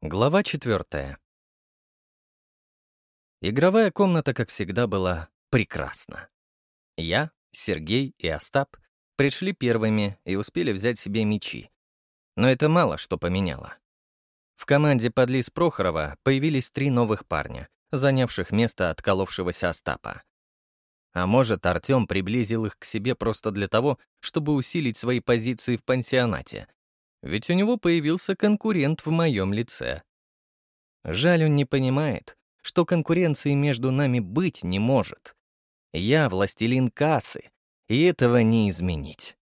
Глава четвертая. Игровая комната, как всегда, была прекрасна. Я, Сергей и Остап пришли первыми и успели взять себе мечи. Но это мало что поменяло. В команде под Лис Прохорова появились три новых парня, занявших место отколовшегося Остапа. А может, Артём приблизил их к себе просто для того, чтобы усилить свои позиции в пансионате, ведь у него появился конкурент в моем лице. Жаль, он не понимает, что конкуренции между нами быть не может. Я властелин кассы, и этого не изменить.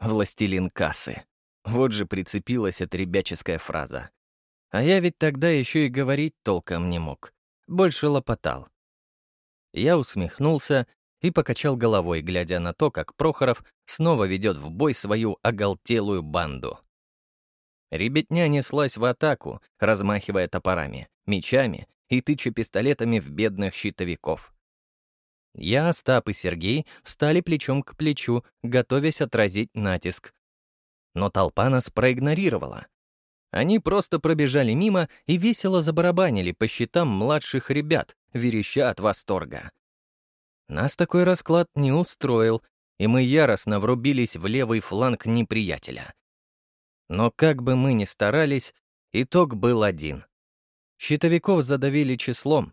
Властелин кассы. Вот же прицепилась эта ребяческая фраза. А я ведь тогда еще и говорить толком не мог. Больше лопотал. Я усмехнулся и покачал головой, глядя на то, как Прохоров снова ведет в бой свою оголтелую банду. Ребятня неслась в атаку, размахивая топорами, мечами и тыча пистолетами в бедных щитовиков. Я, Остап и Сергей встали плечом к плечу, готовясь отразить натиск. Но толпа нас проигнорировала. Они просто пробежали мимо и весело забарабанили по щитам младших ребят, вереща от восторга. Нас такой расклад не устроил, и мы яростно врубились в левый фланг неприятеля. Но как бы мы ни старались, итог был один. Щитовиков задавили числом.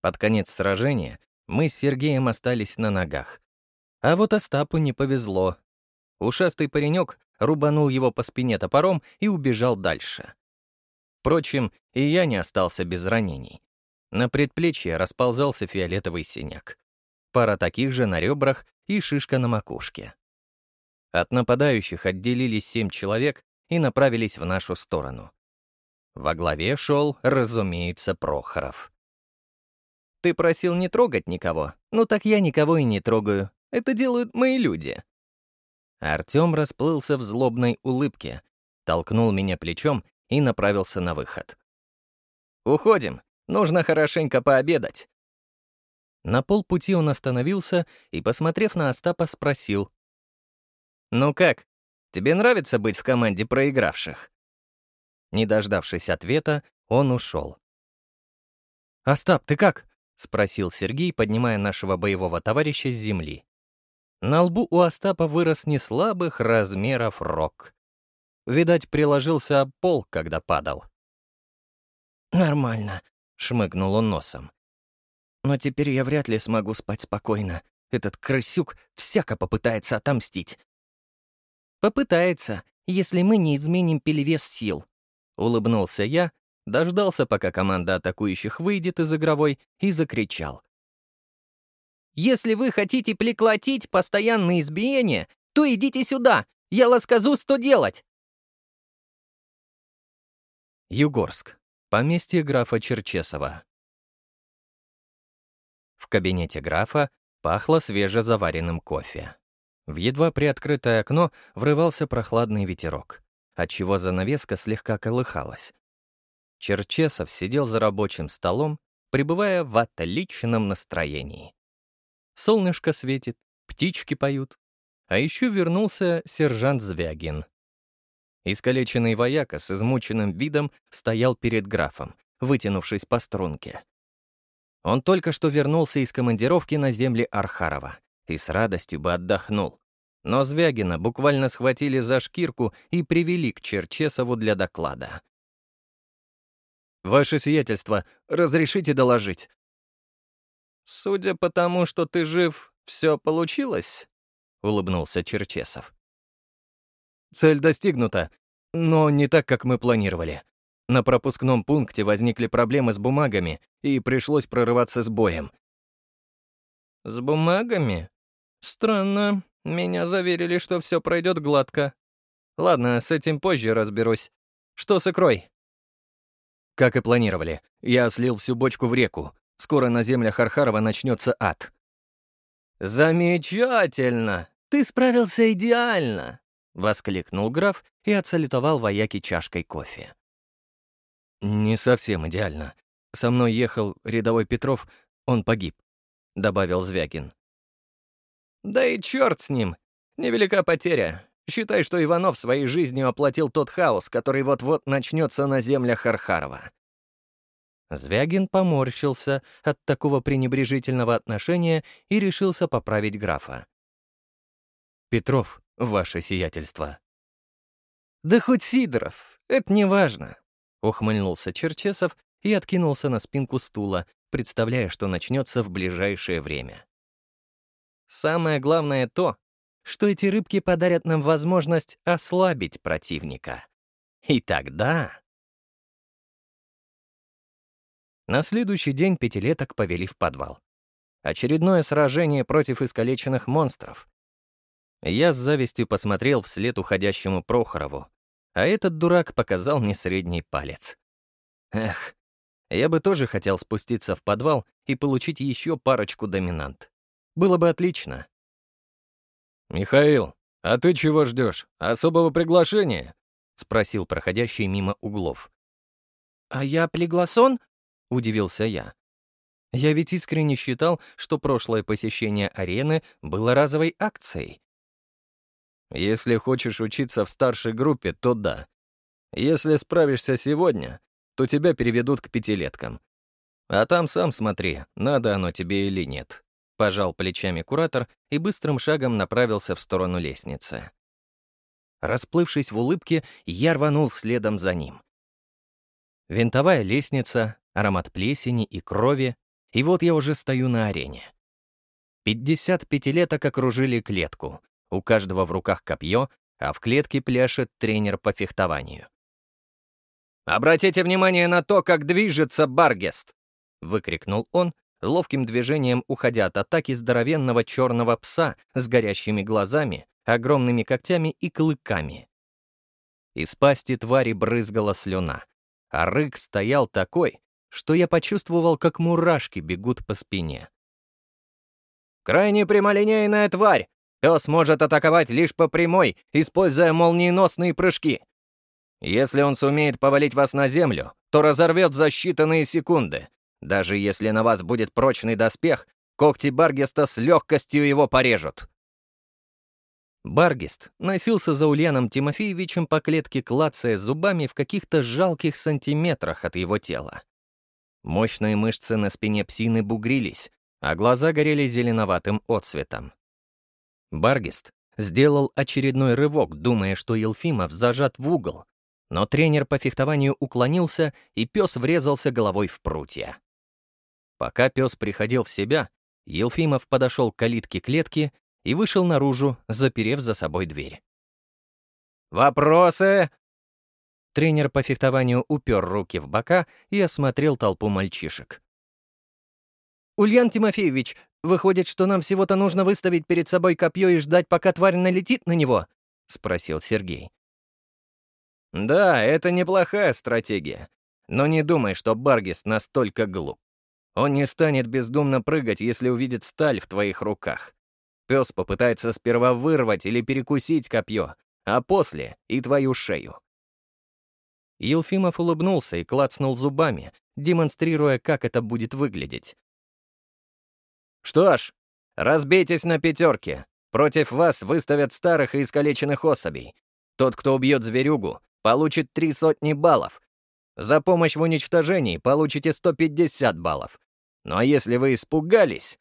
Под конец сражения мы с Сергеем остались на ногах. А вот Остапу не повезло. Ушастый паренек рубанул его по спине топором и убежал дальше. Впрочем, и я не остался без ранений. На предплечье расползался фиолетовый синяк пара таких же на ребрах и шишка на макушке. От нападающих отделились семь человек и направились в нашу сторону. Во главе шел, разумеется, Прохоров. «Ты просил не трогать никого? Ну так я никого и не трогаю. Это делают мои люди». Артем расплылся в злобной улыбке, толкнул меня плечом и направился на выход. «Уходим. Нужно хорошенько пообедать. На полпути он остановился и, посмотрев на Остапа, спросил. «Ну как, тебе нравится быть в команде проигравших?» Не дождавшись ответа, он ушел. «Остап, ты как?» — спросил Сергей, поднимая нашего боевого товарища с земли. На лбу у Остапа вырос неслабых размеров рог. Видать, приложился об пол, когда падал. «Нормально», — шмыгнул он носом. Но теперь я вряд ли смогу спать спокойно. Этот крысюк всяко попытается отомстить. Попытается, если мы не изменим перевес сил. Улыбнулся я, дождался, пока команда атакующих выйдет из игровой, и закричал. «Если вы хотите прекратить постоянные избиения, то идите сюда, я рассказу, что делать!» Югорск. Поместье графа Черчесова. В кабинете графа пахло свежезаваренным кофе. В едва приоткрытое окно врывался прохладный ветерок, отчего занавеска слегка колыхалась. Черчесов сидел за рабочим столом, пребывая в отличном настроении. Солнышко светит, птички поют, а еще вернулся сержант Звягин. Искалеченный вояка с измученным видом стоял перед графом, вытянувшись по струнке. Он только что вернулся из командировки на земли Архарова и с радостью бы отдохнул. Но Звягина буквально схватили за шкирку и привели к Черчесову для доклада. «Ваше сиятельство, разрешите доложить?» «Судя по тому, что ты жив, все получилось?» — улыбнулся Черчесов. «Цель достигнута, но не так, как мы планировали. На пропускном пункте возникли проблемы с бумагами, и пришлось прорываться с боем. «С бумагами? Странно. Меня заверили, что все пройдет гладко. Ладно, с этим позже разберусь. Что с икрой?» Как и планировали, я слил всю бочку в реку. Скоро на землях Архарова начнется ад. «Замечательно! Ты справился идеально!» — воскликнул граф и отсалютовал вояки чашкой кофе. «Не совсем идеально. Со мной ехал рядовой Петров, он погиб», — добавил Звягин. «Да и черт с ним. Невелика потеря. Считай, что Иванов своей жизнью оплатил тот хаос, который вот-вот начнется на землях Архарова». Звягин поморщился от такого пренебрежительного отношения и решился поправить графа. «Петров, ваше сиятельство». «Да хоть Сидоров, это не важно», — ухмыльнулся Черчесов и откинулся на спинку стула, представляя, что начнется в ближайшее время. «Самое главное то, что эти рыбки подарят нам возможность ослабить противника. И тогда...» На следующий день пятилеток повели в подвал. Очередное сражение против искалеченных монстров. Я с завистью посмотрел вслед уходящему Прохорову, а этот дурак показал мне средний палец. Эх, я бы тоже хотел спуститься в подвал и получить еще парочку доминант. Было бы отлично. «Михаил, а ты чего ждешь? Особого приглашения?» — спросил проходящий мимо углов. «А я пригласон?» — удивился я. Я ведь искренне считал, что прошлое посещение арены было разовой акцией. Если хочешь учиться в старшей группе, то да. Если справишься сегодня, то тебя переведут к пятилеткам. А там сам смотри, надо оно тебе или нет. Пожал плечами куратор и быстрым шагом направился в сторону лестницы. Расплывшись в улыбке, я рванул следом за ним. Винтовая лестница, аромат плесени и крови, и вот я уже стою на арене. Пятьдесят пятилеток окружили клетку, у каждого в руках копье, а в клетке пляшет тренер по фехтованию. «Обратите внимание на то, как движется Баргест!» — выкрикнул он, ловким движением уходя от атаки здоровенного черного пса с горящими глазами, огромными когтями и клыками. Из пасти твари брызгала слюна, а рык стоял такой, что я почувствовал, как мурашки бегут по спине. «Крайне прямолинейная тварь! Пес может атаковать лишь по прямой, используя молниеносные прыжки. Если он сумеет повалить вас на землю, то разорвет за считанные секунды. Даже если на вас будет прочный доспех, когти Баргеста с легкостью его порежут». Баргест носился за Ульяном Тимофеевичем по клетке, клацая зубами в каких-то жалких сантиметрах от его тела. Мощные мышцы на спине псины бугрились, а глаза горели зеленоватым отсветом. Баргист сделал очередной рывок, думая, что Елфимов зажат в угол, но тренер по фехтованию уклонился, и пес врезался головой в прутья. Пока пес приходил в себя, Елфимов подошел к калитке клетки и вышел наружу, заперев за собой дверь. «Вопросы?» Тренер по фехтованию упер руки в бока и осмотрел толпу мальчишек. «Ульян Тимофеевич, выходит, что нам всего-то нужно выставить перед собой копье и ждать, пока тварь налетит на него?» — спросил Сергей. «Да, это неплохая стратегия. Но не думай, что Баргис настолько глуп. Он не станет бездумно прыгать, если увидит сталь в твоих руках. Пес попытается сперва вырвать или перекусить копье, а после — и твою шею. Елфимов улыбнулся и клацнул зубами, демонстрируя, как это будет выглядеть. «Что ж, разбейтесь на пятерки. Против вас выставят старых и искалеченных особей. Тот, кто убьет зверюгу, получит три сотни баллов. За помощь в уничтожении получите 150 баллов. Ну а если вы испугались...»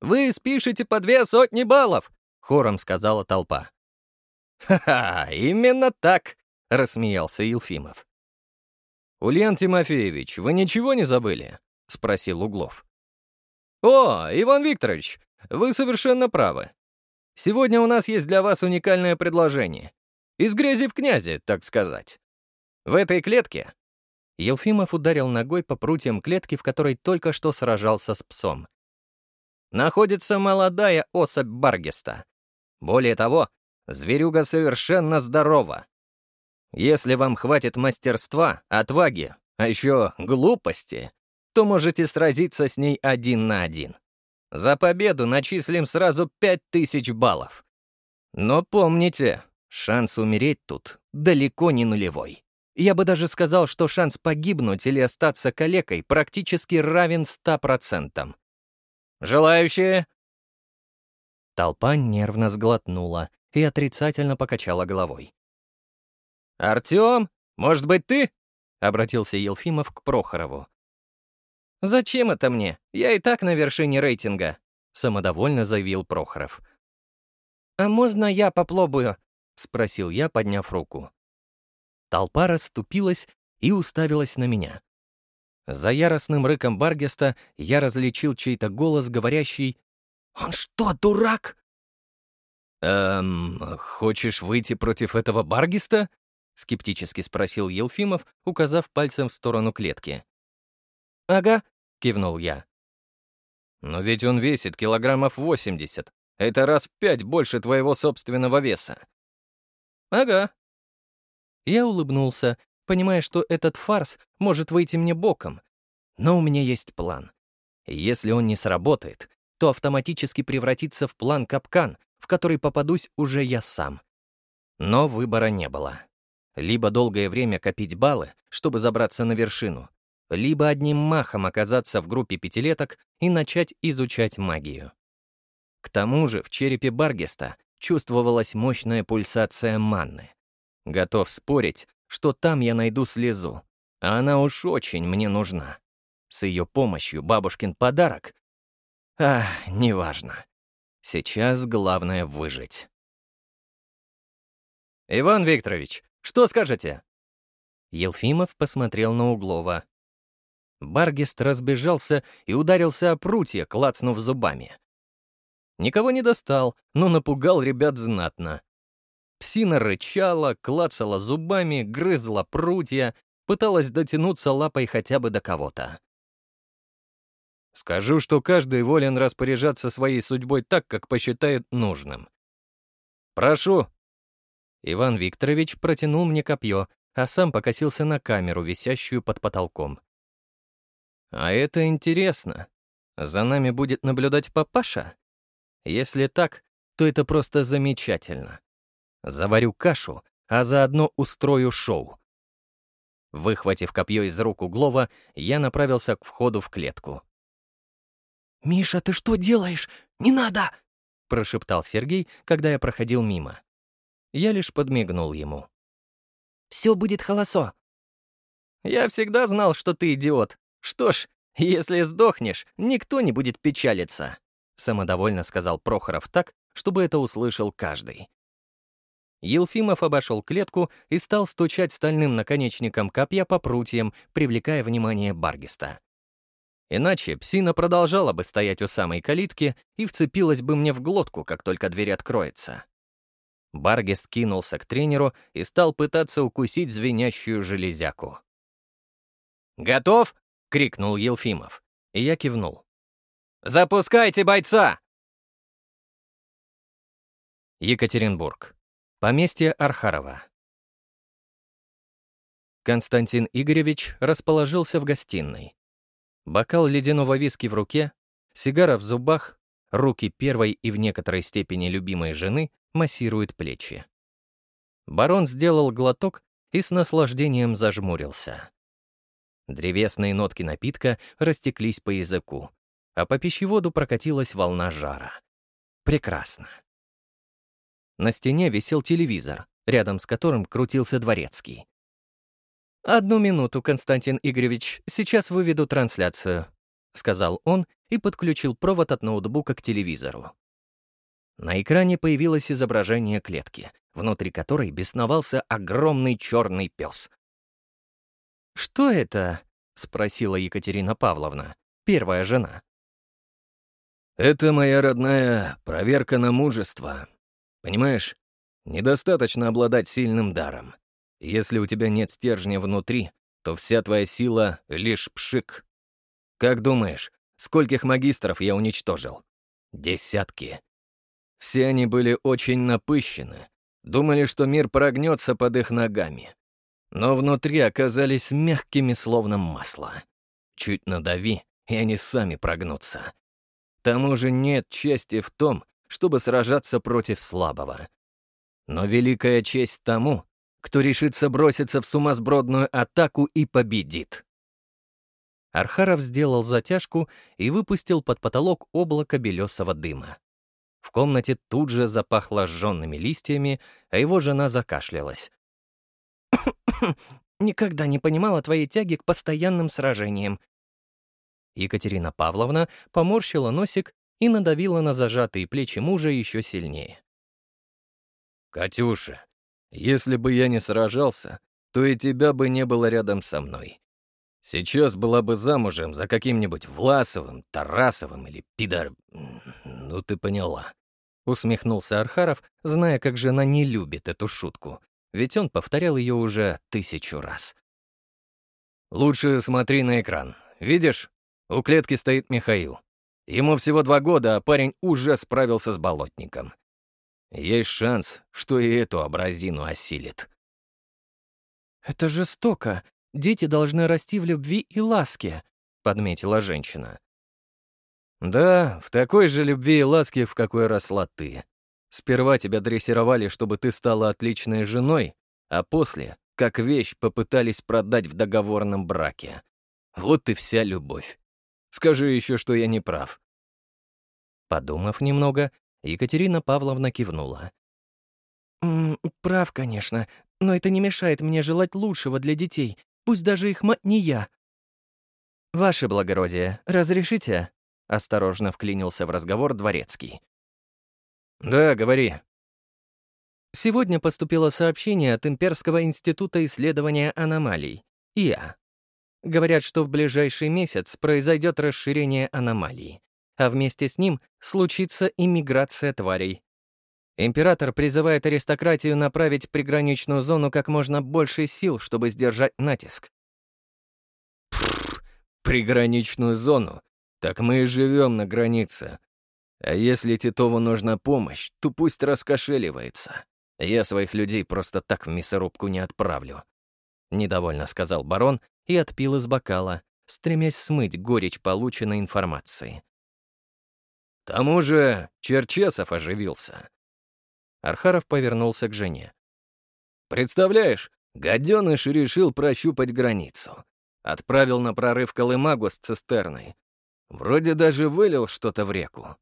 «Вы спишете по две сотни баллов!» — хором сказала толпа. «Ха-ха, именно так!» — рассмеялся Илфимов. «Ульян Тимофеевич, вы ничего не забыли?» — спросил Углов. «О, Иван Викторович, вы совершенно правы. Сегодня у нас есть для вас уникальное предложение. Из грязи в князи, так сказать. В этой клетке...» Елфимов ударил ногой по прутьям клетки, в которой только что сражался с псом. «Находится молодая особь Баргеста. Более того, зверюга совершенно здорова. Если вам хватит мастерства, отваги, а еще глупости, то можете сразиться с ней один на один. За победу начислим сразу 5000 баллов. Но помните, шанс умереть тут далеко не нулевой. Я бы даже сказал, что шанс погибнуть или остаться калекой практически равен 100%. Желающие? Толпа нервно сглотнула, и отрицательно покачала головой. «Артём, может быть, ты?» — обратился Елфимов к Прохорову. «Зачем это мне? Я и так на вершине рейтинга», — самодовольно заявил Прохоров. «А можно я поплобую?» — спросил я, подняв руку. Толпа расступилась и уставилась на меня. За яростным рыком Баргеста я различил чей-то голос, говорящий «Он что, дурак?» «Эм, хочешь выйти против этого Баргиста?» — скептически спросил Елфимов, указав пальцем в сторону клетки. «Ага», — кивнул я. «Но ведь он весит килограммов 80. Это раз в пять больше твоего собственного веса». «Ага». Я улыбнулся, понимая, что этот фарс может выйти мне боком. Но у меня есть план. Если он не сработает, то автоматически превратится в план-капкан, в который попадусь уже я сам. Но выбора не было. Либо долгое время копить баллы, чтобы забраться на вершину, либо одним махом оказаться в группе пятилеток и начать изучать магию. К тому же в черепе Баргеста чувствовалась мощная пульсация манны. Готов спорить, что там я найду слезу, а она уж очень мне нужна. С ее помощью бабушкин подарок... Ах, неважно. Сейчас главное выжить. «Иван Викторович, что скажете?» Елфимов посмотрел на Углова. Баргест разбежался и ударился о прутья, клацнув зубами. Никого не достал, но напугал ребят знатно. Псина рычала, клацала зубами, грызла прутья, пыталась дотянуться лапой хотя бы до кого-то. Скажу, что каждый волен распоряжаться своей судьбой так, как посчитает нужным. «Прошу!» Иван Викторович протянул мне копье, а сам покосился на камеру, висящую под потолком. «А это интересно. За нами будет наблюдать папаша? Если так, то это просто замечательно. Заварю кашу, а заодно устрою шоу». Выхватив копье из рук Углова, я направился к входу в клетку. «Миша, ты что делаешь? Не надо!» — прошептал Сергей, когда я проходил мимо. Я лишь подмигнул ему. «Все будет холосо». «Я всегда знал, что ты идиот. Что ж, если сдохнешь, никто не будет печалиться», — самодовольно сказал Прохоров так, чтобы это услышал каждый. Елфимов обошел клетку и стал стучать стальным наконечником копья по прутьям, привлекая внимание Баргиста. Иначе псина продолжала бы стоять у самой калитки и вцепилась бы мне в глотку, как только дверь откроется. Баргест кинулся к тренеру и стал пытаться укусить звенящую железяку. «Готов?» — крикнул Елфимов. И я кивнул. «Запускайте бойца!» Екатеринбург. Поместье Архарова. Константин Игоревич расположился в гостиной. Бокал ледяного виски в руке, сигара в зубах, руки первой и в некоторой степени любимой жены массируют плечи. Барон сделал глоток и с наслаждением зажмурился. Древесные нотки напитка растеклись по языку, а по пищеводу прокатилась волна жара. Прекрасно. На стене висел телевизор, рядом с которым крутился дворецкий. «Одну минуту, Константин Игоревич, сейчас выведу трансляцию», — сказал он и подключил провод от ноутбука к телевизору. На экране появилось изображение клетки, внутри которой бесновался огромный черный пес. «Что это?» — спросила Екатерина Павловна, первая жена. «Это моя родная проверка на мужество. Понимаешь, недостаточно обладать сильным даром. Если у тебя нет стержня внутри, то вся твоя сила — лишь пшик. Как думаешь, скольких магистров я уничтожил? Десятки. Все они были очень напыщены, думали, что мир прогнется под их ногами. Но внутри оказались мягкими, словно масло. Чуть надави, и они сами прогнутся. К тому же нет чести в том, чтобы сражаться против слабого. Но великая честь тому, кто решится броситься в сумасбродную атаку и победит. Архаров сделал затяжку и выпустил под потолок облако белесого дыма. В комнате тут же запахло сжёнными листьями, а его жена закашлялась. «Никогда не понимала твоей тяги к постоянным сражениям». Екатерина Павловна поморщила носик и надавила на зажатые плечи мужа еще сильнее. «Катюша, если бы я не сражался, то и тебя бы не было рядом со мной. Сейчас была бы замужем за каким-нибудь Власовым, Тарасовым или Пидор... Ну, ты поняла. Усмехнулся Архаров, зная, как жена не любит эту шутку, ведь он повторял ее уже тысячу раз. «Лучше смотри на экран. Видишь? У клетки стоит Михаил. Ему всего два года, а парень уже справился с болотником. Есть шанс, что и эту образину осилит». «Это жестоко. Дети должны расти в любви и ласке», — подметила женщина. «Да, в такой же любви и ласке, в какой росла ты. Сперва тебя дрессировали, чтобы ты стала отличной женой, а после, как вещь, попытались продать в договорном браке. Вот и вся любовь. Скажи еще, что я не прав». Подумав немного, Екатерина Павловна кивнула. «М -м, «Прав, конечно, но это не мешает мне желать лучшего для детей, пусть даже их мать не я». «Ваше благородие, разрешите?» — осторожно вклинился в разговор дворецкий. «Да, говори». Сегодня поступило сообщение от Имперского института исследования аномалий, ИА. Говорят, что в ближайший месяц произойдет расширение аномалий, а вместе с ним случится иммиграция тварей. Император призывает аристократию направить приграничную зону как можно больше сил, чтобы сдержать натиск. Пфф, приграничную зону? Так мы и живем на границе. А если Титову нужна помощь, то пусть раскошеливается. Я своих людей просто так в мясорубку не отправлю. Недовольно сказал барон и отпил из бокала, стремясь смыть горечь полученной информации. К тому же Черчесов оживился. Архаров повернулся к жене. «Представляешь, гаденыш решил прощупать границу. Отправил на прорыв Колымагу с цистерной. Вроде даже вылил что-то в реку.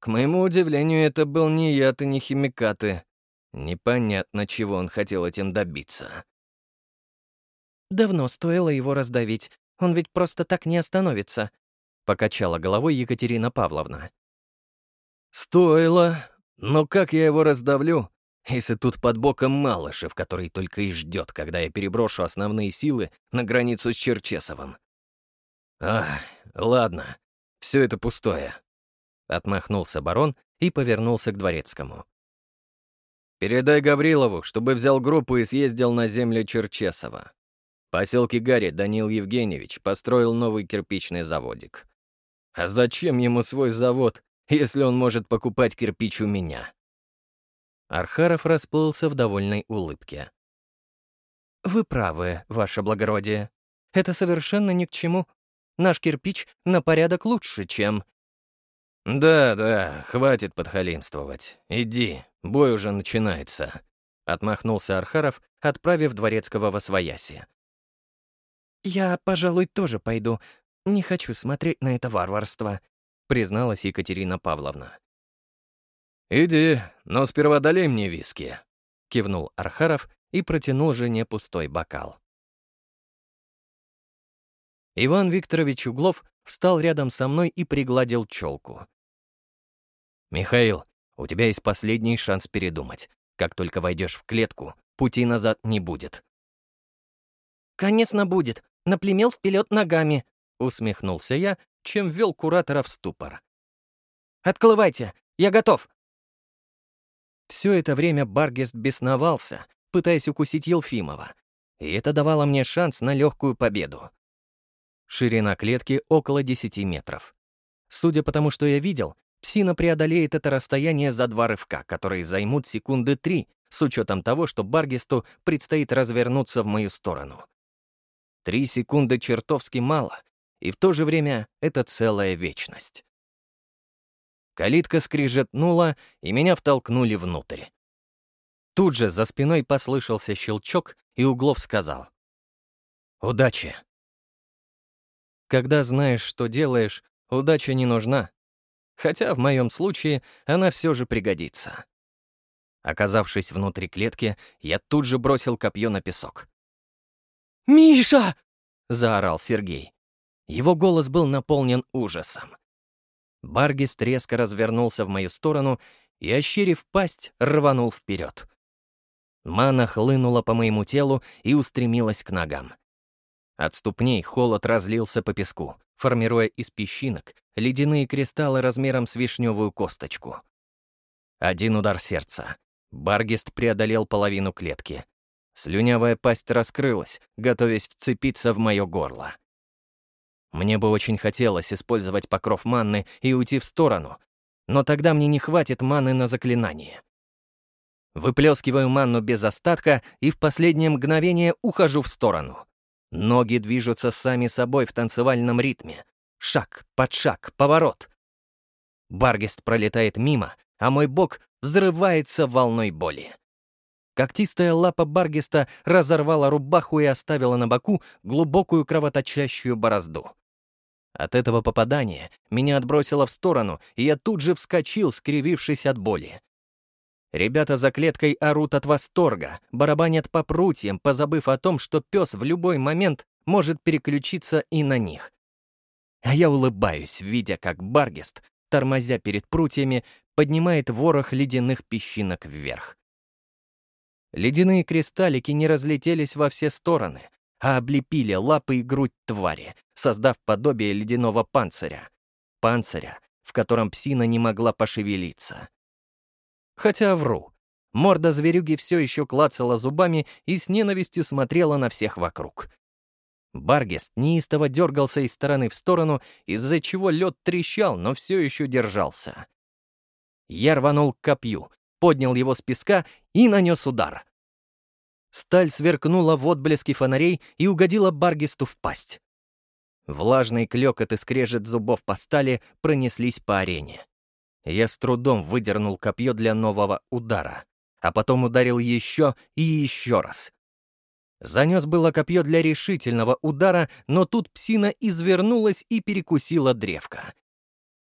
К моему удивлению, это был не яд и не химикаты. Непонятно, чего он хотел этим добиться. «Давно стоило его раздавить. Он ведь просто так не остановится», — покачала головой Екатерина Павловна. «Стоило. Но как я его раздавлю, если тут под боком Малышев, который только и ждет, когда я переброшу основные силы на границу с Черчесовым? Ах, ладно, все это пустое. Отмахнулся барон и повернулся к дворецкому. «Передай Гаврилову, чтобы взял группу и съездил на землю Черчесова. В поселке Гарри Данил Евгеньевич построил новый кирпичный заводик. А зачем ему свой завод, если он может покупать кирпич у меня?» Архаров расплылся в довольной улыбке. «Вы правы, ваше благородие. Это совершенно ни к чему. Наш кирпич на порядок лучше, чем...» «Да, да, хватит подхалимствовать. Иди, бой уже начинается», — отмахнулся Архаров, отправив Дворецкого во свояси. «Я, пожалуй, тоже пойду. Не хочу смотреть на это варварство», — призналась Екатерина Павловна. «Иди, но сперва долей мне виски», — кивнул Архаров и протянул жене пустой бокал. Иван Викторович Углов встал рядом со мной и пригладил челку. «Михаил, у тебя есть последний шанс передумать. Как только войдешь в клетку, пути назад не будет». «Конечно будет. Наплемел вперед ногами», — усмехнулся я, чем ввел куратора в ступор. «Отклывайте, я готов». Все это время Баргест бесновался, пытаясь укусить Елфимова, и это давало мне шанс на легкую победу. Ширина клетки около 10 метров. Судя по тому, что я видел, псина преодолеет это расстояние за два рывка, которые займут секунды три, с учетом того, что Баргисту предстоит развернуться в мою сторону. Три секунды чертовски мало, и в то же время это целая вечность. Калитка скрижетнула, и меня втолкнули внутрь. Тут же за спиной послышался щелчок, и Углов сказал. «Удачи!» Когда знаешь, что делаешь, удача не нужна. Хотя в моем случае она все же пригодится. Оказавшись внутри клетки, я тут же бросил копье на песок. «Миша!» — заорал Сергей. Его голос был наполнен ужасом. Баргист резко развернулся в мою сторону и, ощерив пасть, рванул вперед. Мана хлынула по моему телу и устремилась к ногам. От ступней холод разлился по песку, формируя из песчинок ледяные кристаллы размером с вишневую косточку. Один удар сердца. Баргист преодолел половину клетки. Слюнявая пасть раскрылась, готовясь вцепиться в мое горло. Мне бы очень хотелось использовать покров манны и уйти в сторону, но тогда мне не хватит маны на заклинание. Выплескиваю манну без остатка и в последнее мгновение ухожу в сторону. Ноги движутся сами собой в танцевальном ритме. Шаг, под шаг, поворот. Баргест пролетает мимо, а мой бок взрывается волной боли. Когтистая лапа Баргиста разорвала рубаху и оставила на боку глубокую кровоточащую борозду. От этого попадания меня отбросило в сторону, и я тут же вскочил, скривившись от боли. Ребята за клеткой орут от восторга, барабанят по прутьям, позабыв о том, что пес в любой момент может переключиться и на них. А я улыбаюсь, видя, как Баргист, тормозя перед прутьями, поднимает ворох ледяных песчинок вверх. Ледяные кристаллики не разлетелись во все стороны, а облепили лапы и грудь твари, создав подобие ледяного панциря. Панциря, в котором псина не могла пошевелиться. Хотя вру. Морда зверюги все еще клацала зубами и с ненавистью смотрела на всех вокруг. Баргест неистово дергался из стороны в сторону, из-за чего лед трещал, но все еще держался. Я рванул к копью, поднял его с песка и нанес удар. Сталь сверкнула в отблеске фонарей и угодила Баргисту в пасть. Влажный клёкот и скрежет зубов по стали пронеслись по арене. Я с трудом выдернул копье для нового удара, а потом ударил еще и еще раз. Занес было копье для решительного удара, но тут псина извернулась и перекусила древко.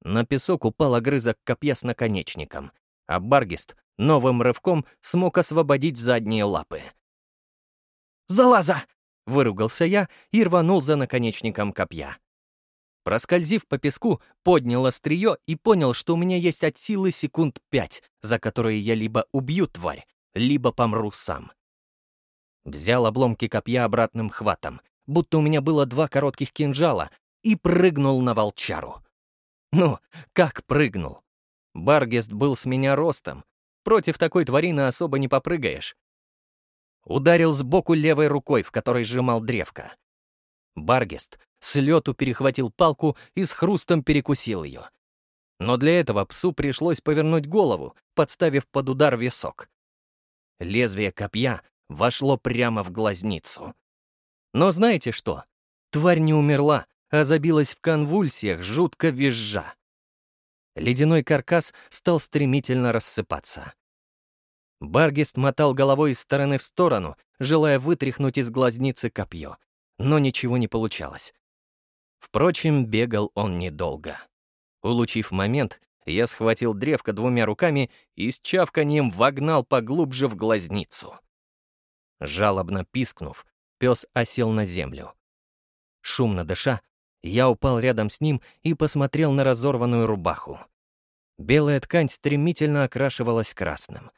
На песок упал огрызок копья с наконечником, а Баргист новым рывком смог освободить задние лапы. «Залаза!» — выругался я и рванул за наконечником копья. Проскользив по песку, поднял острие и понял, что у меня есть от силы секунд пять, за которые я либо убью тварь, либо помру сам. Взял обломки копья обратным хватом, будто у меня было два коротких кинжала, и прыгнул на волчару. Ну, как прыгнул? Баргест был с меня ростом. Против такой тварины особо не попрыгаешь. Ударил сбоку левой рукой, в которой сжимал древко. Баргест с лету перехватил палку и с хрустом перекусил ее. Но для этого псу пришлось повернуть голову, подставив под удар висок. Лезвие копья вошло прямо в глазницу. Но знаете что? Тварь не умерла, а забилась в конвульсиях, жутко визжа ледяной каркас стал стремительно рассыпаться. Баргист мотал головой из стороны в сторону, желая вытряхнуть из глазницы копье, но ничего не получалось. Впрочем, бегал он недолго. Улучив момент, я схватил древко двумя руками и с чавканием вогнал поглубже в глазницу. Жалобно пискнув, пес осел на землю. Шумно дыша, я упал рядом с ним и посмотрел на разорванную рубаху. Белая ткань стремительно окрашивалась красным.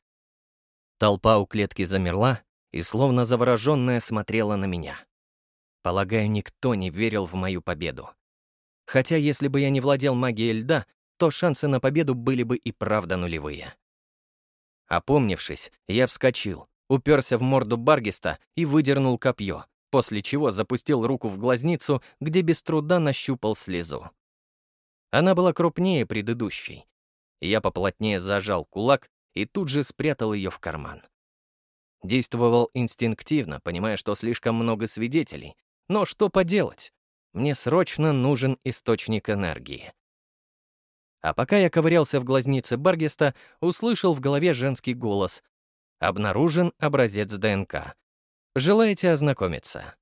Толпа у клетки замерла и, словно завороженная, смотрела на меня. Полагаю, никто не верил в мою победу. Хотя, если бы я не владел магией льда, то шансы на победу были бы и правда нулевые. Опомнившись, я вскочил, уперся в морду Баргиста и выдернул копье, после чего запустил руку в глазницу, где без труда нащупал слезу. Она была крупнее предыдущей. Я поплотнее зажал кулак и тут же спрятал ее в карман. Действовал инстинктивно, понимая, что слишком много свидетелей. Но что поделать? Мне срочно нужен источник энергии. А пока я ковырялся в глазнице Баргеста, услышал в голове женский голос. Обнаружен образец ДНК. Желаете ознакомиться?»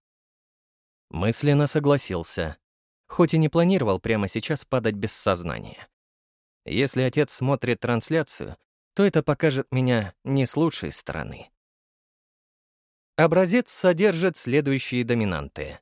Мысленно согласился, хоть и не планировал прямо сейчас падать без сознания. Если отец смотрит трансляцию, то это покажет меня не с лучшей стороны. Образец содержит следующие доминанты.